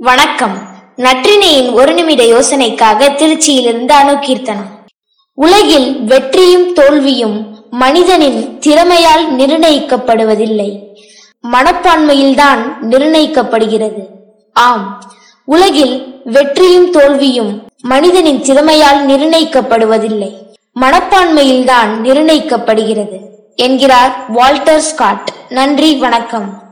வணக்கம். நற்றினையின் ஒரு நிமிட யோசனைக்காக திருச்சியிலிருந்து அணுகீர்த்தனம் உலகில் வெற்றியும் தோல்வியும் மனிதனின் திறமையால் நிர்ணயிக்கப்படுவதில்லை. மனப்பான்மையில்தான் நிர்ணயிக்கப்படுகிறது. ஆம் உலகில் வெற்றியும் தோல்வியும் மனிதனின் திறமையால் நிர்ணயிக்கப்படுவதில்லை. மனப்பான்மையில்தான் நிர்ணயிக்கப்படுகிறது என்கிறார் வால்டர் ஸ்காட். நன்றி வணக்கம்.